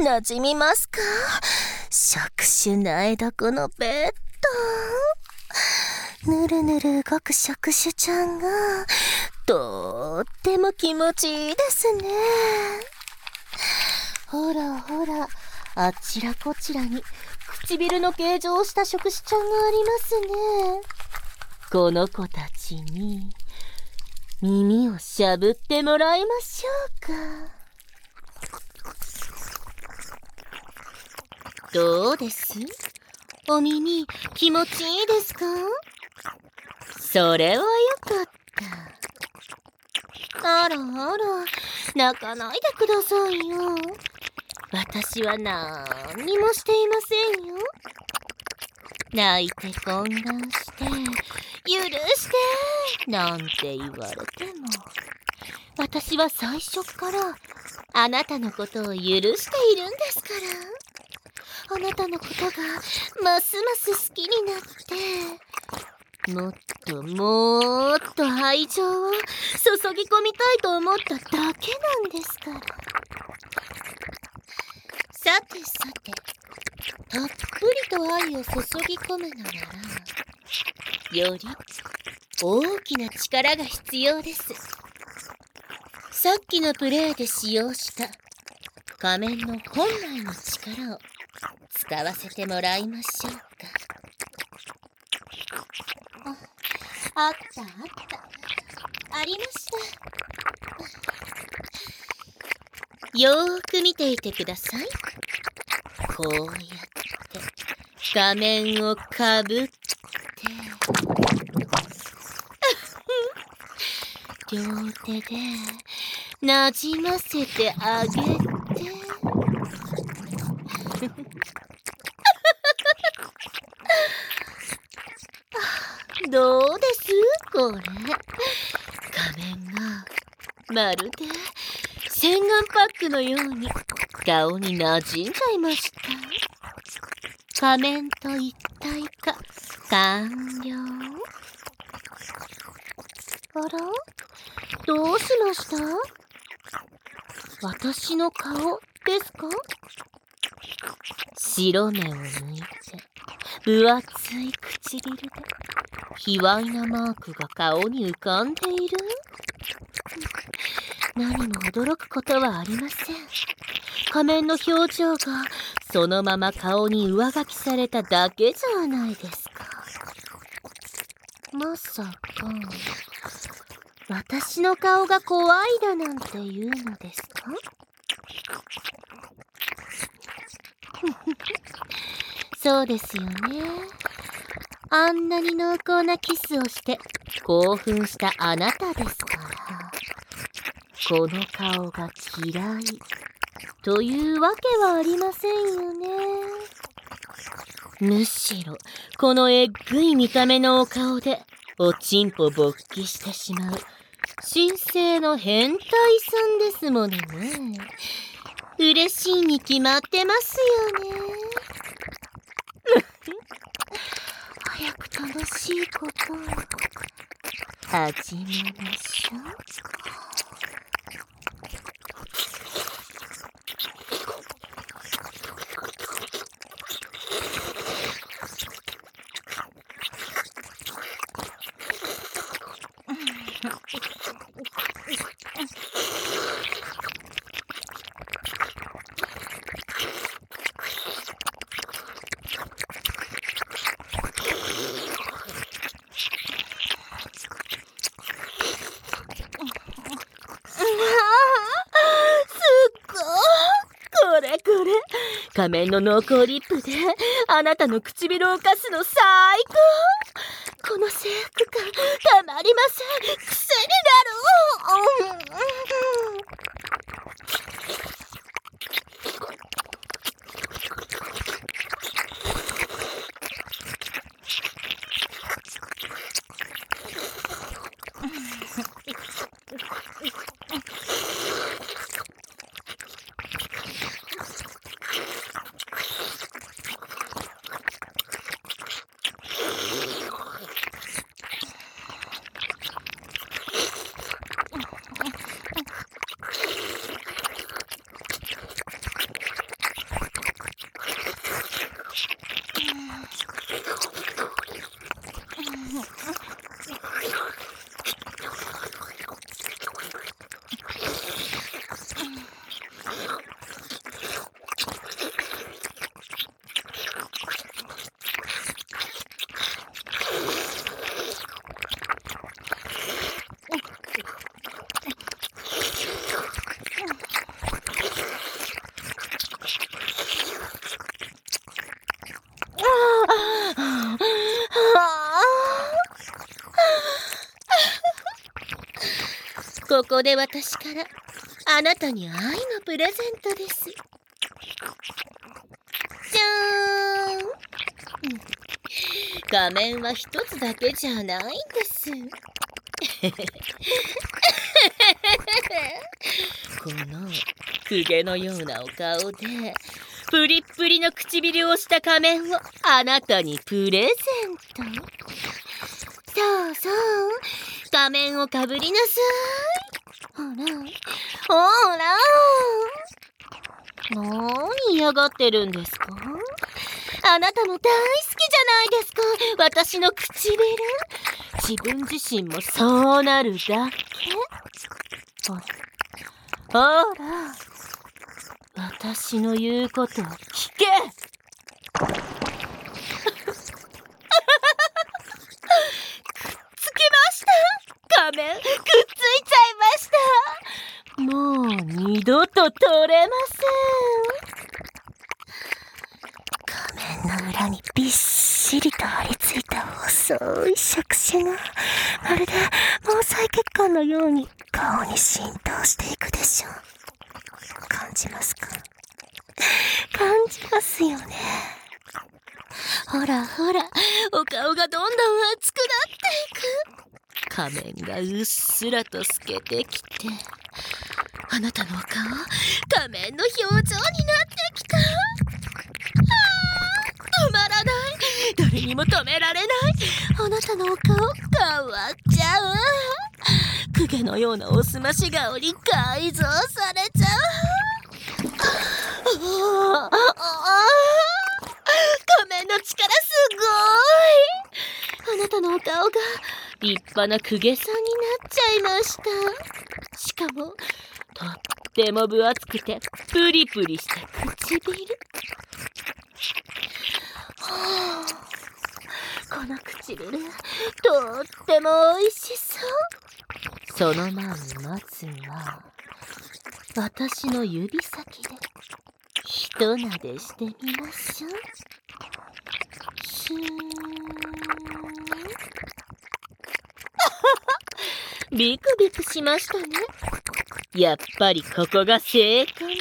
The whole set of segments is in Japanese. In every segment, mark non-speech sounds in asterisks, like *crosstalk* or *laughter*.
馴染みますか？触手な枝子のベッド。ぬるぬる動く触手ちゃんが、とっても気持ちいいですね。ほらほら、あちらこちらに唇の形状をした触手ちゃんがありますね。この子たちに耳をしゃぶってもらいましょうか。どうです？お耳気持ちいいですか？それはよかった。あらあら、泣かないでくださいよ。私は何にもしていませんよ。泣いて懇願して、許してなんて言われても、私は最初からあなたのことを許しているんですから。あなたのことがますます好きになってもっともっと愛情を注ぎ込みたいと思っただけなんですから。さてさてたっぷりと愛を注ぎ込むのなら。より大きな力が必要です。さっきのプレイで使用した仮面の本来の力を。使わせてもらいましょうか。ああったあった。ありました。よーく見ていてください。こうやって画面をかぶって。*laughs* 両手でなじませてあげてどうですこれ。仮面が、まるで、洗顔パックのように、顔に馴染ん。じゃいました。仮面と一体化、完了。あらどうしました私の顔ですか白目を抜いて、分厚い唇で、卑猥なマークが顔に浮かんでいる？何も驚くことはありません。仮面の表情がそのまま顔に上書きされただけじゃないですか。まさか、私の顔が怖いだなんて言うのですか？*laughs* そうですよね。あんなに濃厚なキスをして興奮したあなたですから。この顔が嫌いというわけはありませんよね。むしろ、このえっぐい見た目のお顔で、おちんぽ勃起してしまう、神聖の変態さんですものね。嬉しいに決まってますよね。早く楽しいことを始めましょう。仮面の濃厚リップであなたの唇をかすの最高。この制服感たまりません。ここで私からあなたに愛のプレゼントです。じゃーん、画面は一つだけじゃないんです。*laughs* この公家のようなお顔でプリップリの唇をした仮面をあなたにプレゼント。そうそう。仮面をかぶりなさい。ほらほら。何嫌がってるんですか？あなたも大好きじゃないですか。私の唇。自分自身もそうなるだけ。ほほら。私の言うことを聞けくっつきました仮面くっついちゃいましたもう二度と取れません仮面の裏にびっしりと張り付いた細い触手がまるで毛細血管のように顔に浸透していくでしょ。う感じますか。感じますよね。ほらほらお顔がどんどん熱くなっていく。仮面がうっすらと透けてきて。あなたのお顔仮面の表情になってきた。あ止まらない誰にも止められないあなたのお顔変わっちゃう公家のようなおすまし顔に改造されちゃう。あ仮面の力すごいあなたのお顔が立派な公家さんになっちゃいましたしかもとっても分厚くてプリプリした唇。はあこの唇とっても美味しそう。その前にまずは私の指先でひとなでしてみましょう。シューン。*laughs* ビクビクしましたね。やっぱりここが正解。か *laughs* い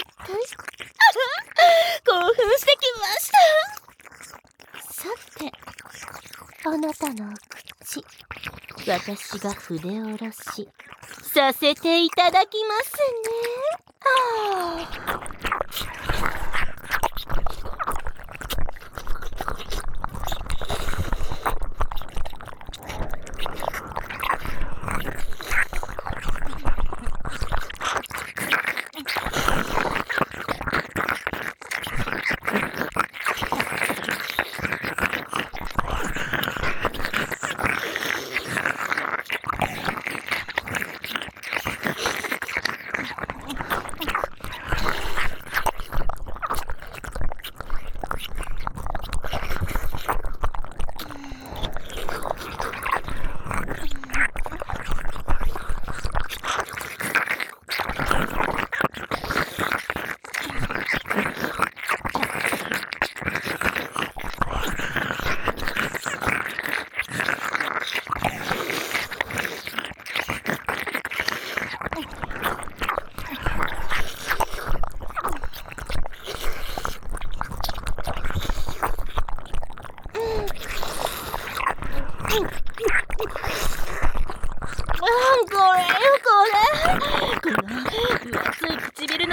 興奮してきました。さてあなたの口私が筆下ろしさせていただきますねはあ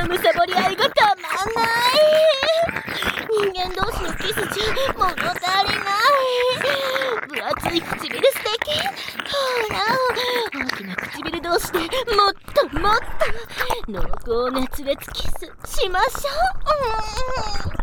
むさぼり合いがたまんない人間同士のキスじゃ物足りない分厚い唇素敵ほら大きなしてもっともっと濃厚熱烈キスしましょう、うん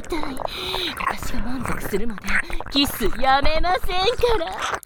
痛い。私が満足するまでキスやめませんから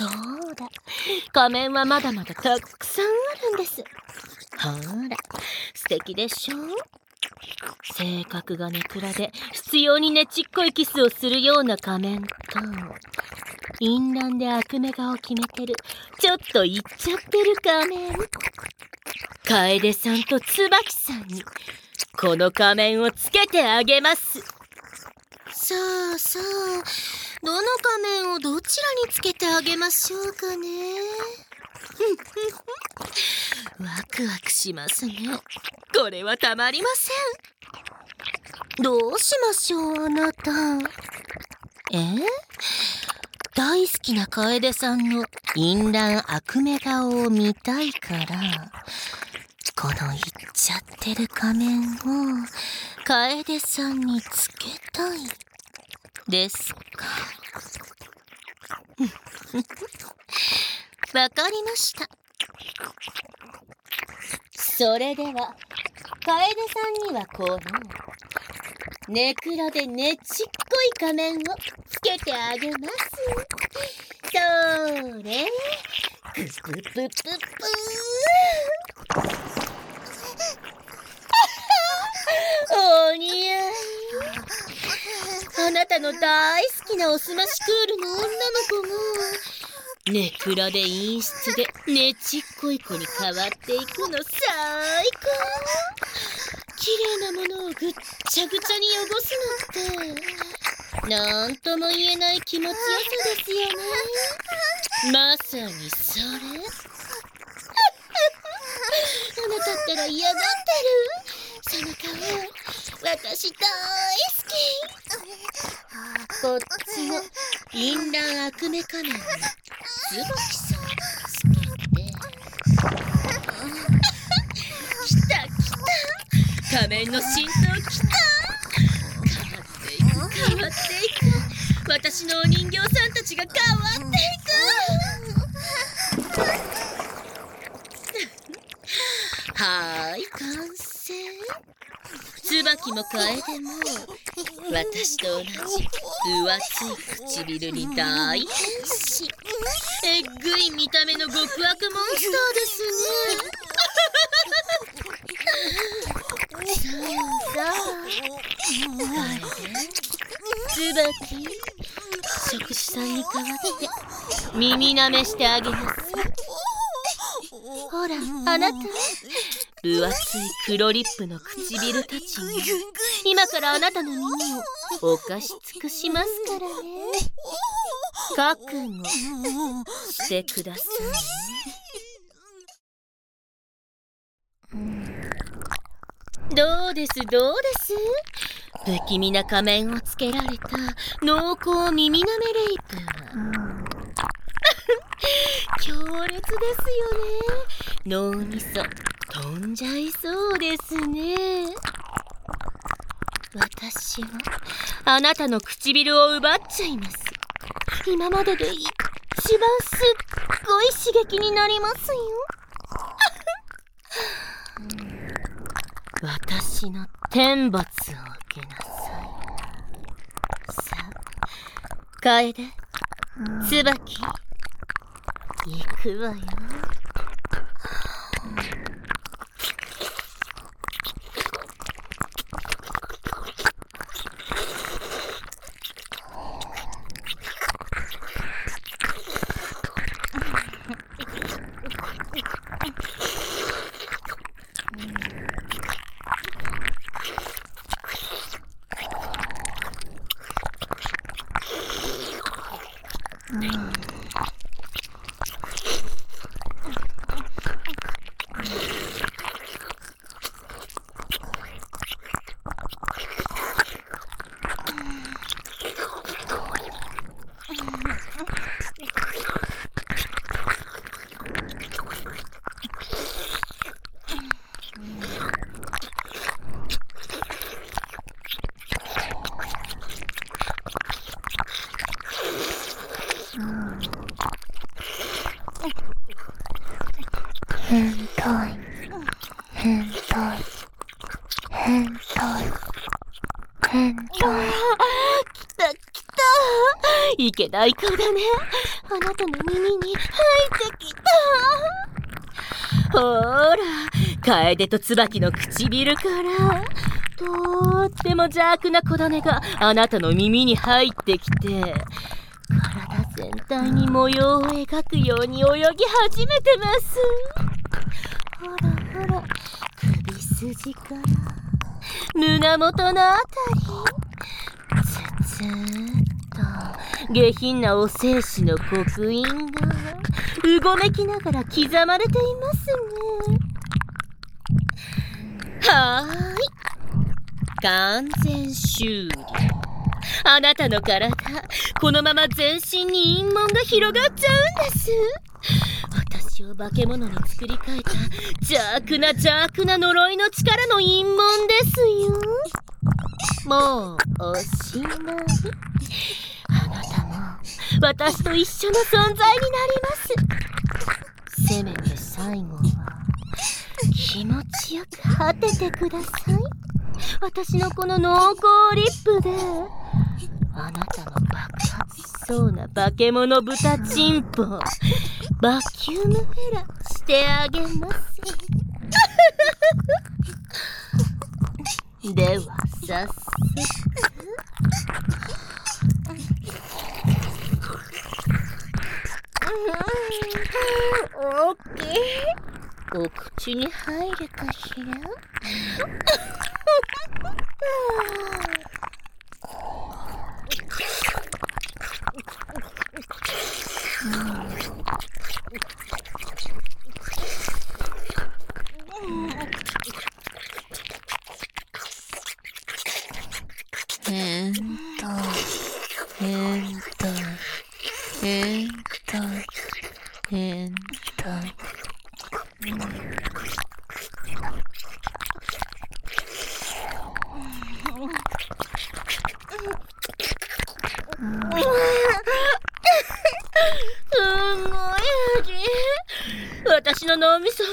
そうだ仮面はまだまだたくさんあるんです。ほら素敵でしょ？性格がネクラで必要にねちっこいキスをするような仮面と淫乱で悪目顔を決めてるちょっといっちゃってる仮面。楓さんと椿さんにこの仮面をつけてあげます。さあさあどの仮面をどちらにつけてあげましょうかね。*laughs* ワクワクしますね。これはたまりません。どうしましょうあなた。え？大好きな楓さんの淫乱悪目顔を見たいからこのいっちゃってる仮面を楓さんにつけたい。です。か *laughs* わかりました。それでは楓さんにはこのネクラでねちっこい仮面をつけてあげます。それプププププお似合いあなたの大好きなおすましクールの女の子もネクラで陰湿でねちっこい子に変わっていくの最高綺麗なものをぐっちゃぐちゃに汚すのってなんとも言えない気持ちよさですよねまさにそれあなたったら嫌がってる。その顔私大好きこっちの淫乱悪目仮面の椿さんつけて来た来た仮面の浸透来た。変わっていく。変わっていく。私のお人形さんたちが変わっていく。はーい。完 *laughs* 成椿も楓も私と同じ分厚い唇に大変身。えっぐい見た目の極悪モンスターですね。さあさあ楓椿。食事さんに代わって耳なめしてあげなさい。ほらあなた。分厚い黒リップの唇たちに今からあなたの耳をお貸し尽くしますからね。覚悟してください。ねどうです？どうです？不気味な仮面をつけられた濃厚耳なめレイプは強烈ですよね。脳みそ飛んじゃいそうですね。私はあなたの唇を奪っちゃいます。今までで一番すっごい刺激になりますよ。*laughs* 私の天罰を受けなさい。さあ楓椿。行くわよ変態変態変態変態来た来たいけない子だね。あなたの耳に入ってきた。ほーら楓と椿の唇から。とーっても邪悪な小種があなたの耳に入ってきて。体全体に模様を描くように泳ぎ始めてます。ほらほら首筋から胸元のあたり。つつ下品なお精子の刻印がうごめきながら刻まれていますね。はーい。完全終了。あなたの体このまま全身に陰紋が広がっちゃうんです。私を化け物に作り変えた邪悪な邪悪な呪いの力の陰紋ですよ。もうおしまい。あなたも私と一緒の存在になります。せめて最後は気持ちよく果ててください。私のこの濃厚リップで。あなたの爆発しそうな化け物豚チンポバキュームフェラしてあげますでは早速オッケーお口に入るかしら変態変態変態変態すんごい味私の脳みそ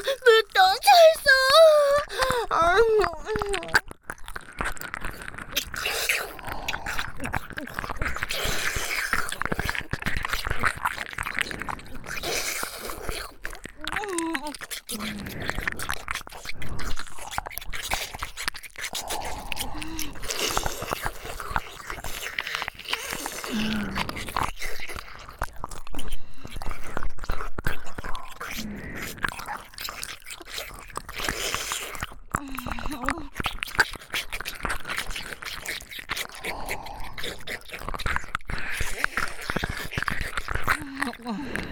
Oh.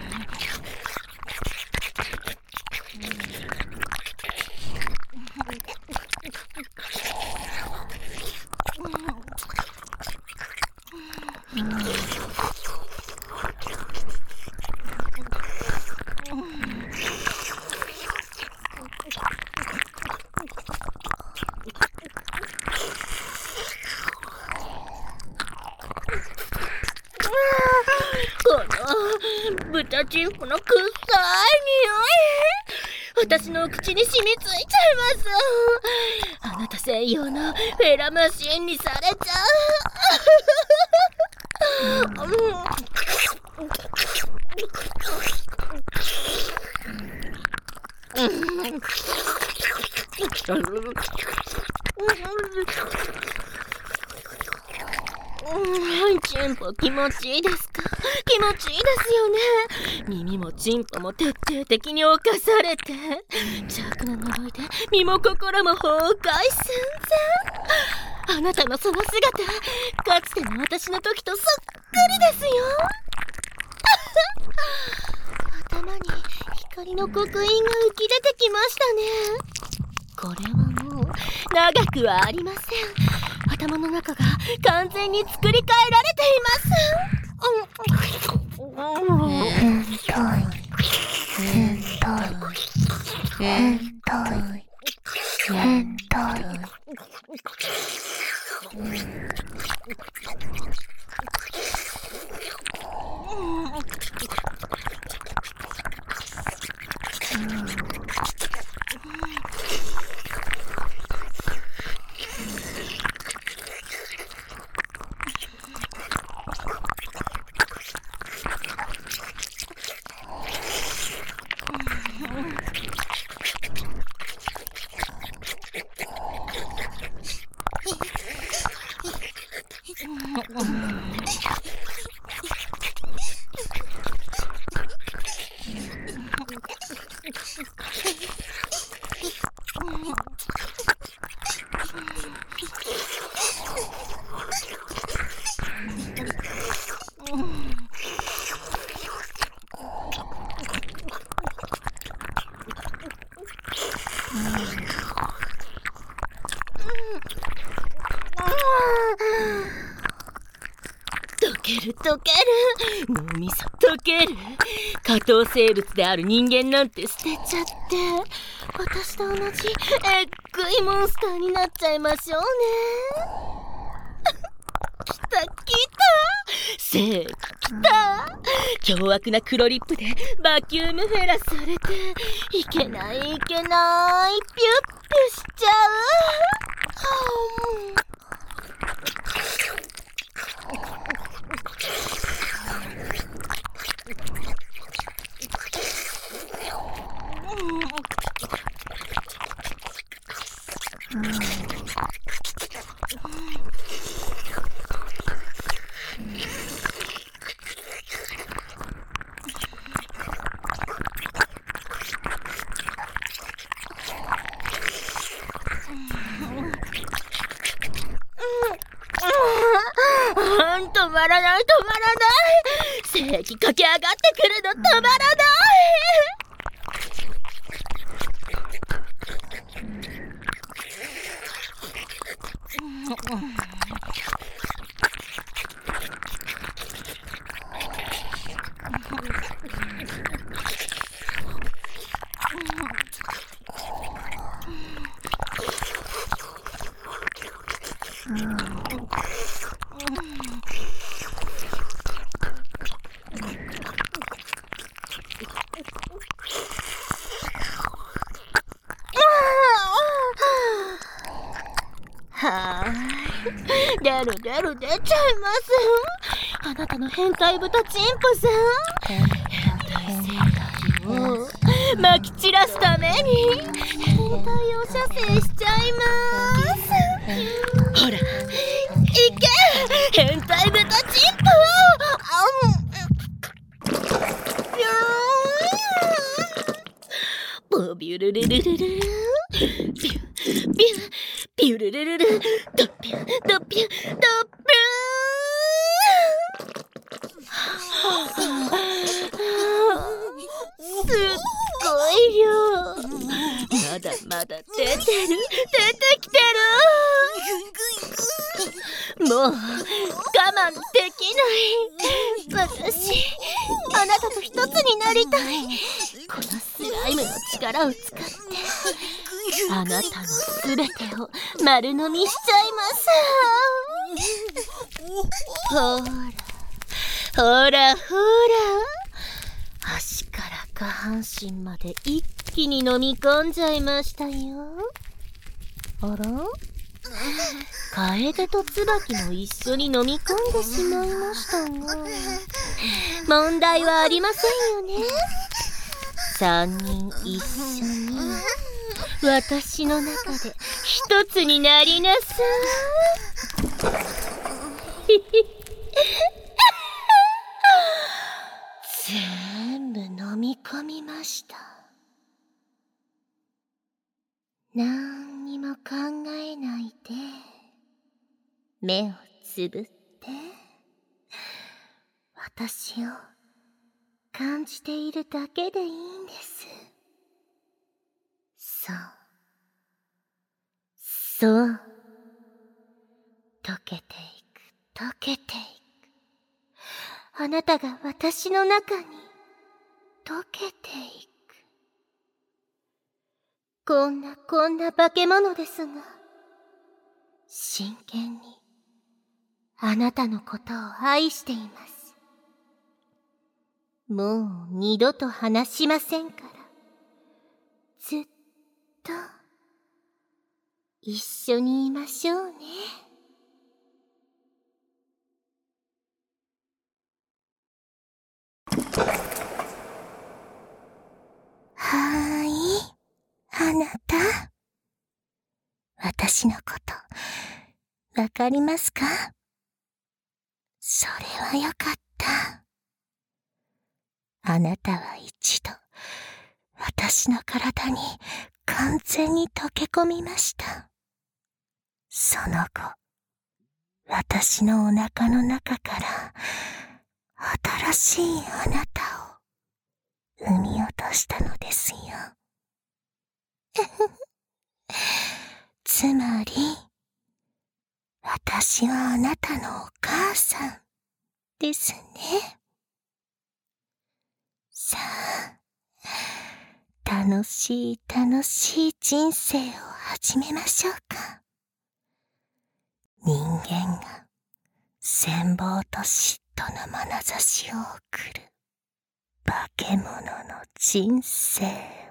チンポの臭い匂い私の口に染みついちゃいます。あなた専用のフェラマシンにされちゃう。うん。うん、チンポ気持ちいいですか？気持ちいいですよね。耳もチンポも徹底的に侵されて邪悪な呪いで身も心も崩壊寸前。あなたのその姿かつての私の時とそっくりですよ。頭に光の刻印が浮き出てきましたね。これはもう長くはありません。頭の中が完全に作り変えられています。変態変態変態変態溶ける溶ける。脳みそ溶ける。下等生物である人間なんて捨てちゃって。私と同じえっぐいモンスターになっちゃいましょうね。来た来た。正義来た。凶悪な黒リップでバキュームフェラされて。いけないいけない。ピュッピュしちゃう。はああん止まらない止まらない正義駆け上がってくるの止まらないはーい出る出る出ちゃいます。あなたの変態豚チンポさん。変態生態をまき散らすために変態を射精しちゃいます。ほらいけ。変態豚チンポ。あん。ポビュルルルルルルビュビュビュルルルルドッピュドッピュドッピュすっごい量まだまだ出てる出てきてるもう我慢できない私あなたと一つになりたいこのスライムの力を使ってあなたのすべて丸飲みしちゃいます。ほら。ほらほら。足から下半身まで一気に飲み込んじゃいましたよ。あら？楓と椿も一緒に飲み込んでしまいましたが。問題はありませんよね。三人一緒に。私の中で一つになりなさい。全部飲み込みました。何にも考えないで目をつぶって私を感じているだけでいいんですそうそう。溶けていく溶けていく。あなたが私の中に溶けていく。こんなこんな化け物ですが真剣にあなたのことを愛しています。もう二度と話しませんから。ずっと。一緒にいましょうね。はーい、あなた。私のこと、わかりますか？それはよかった。あなたは一度、私の体に完全に溶け込みました。その後、私のお腹の中から、新しいあなたを産み落としたのですよ。*laughs* つまり、私はあなたのお母さんですね。さあ、楽しい楽しい人生を始めましょうか。人間が羨望と嫉妬の眼差しを送る化け物の人生。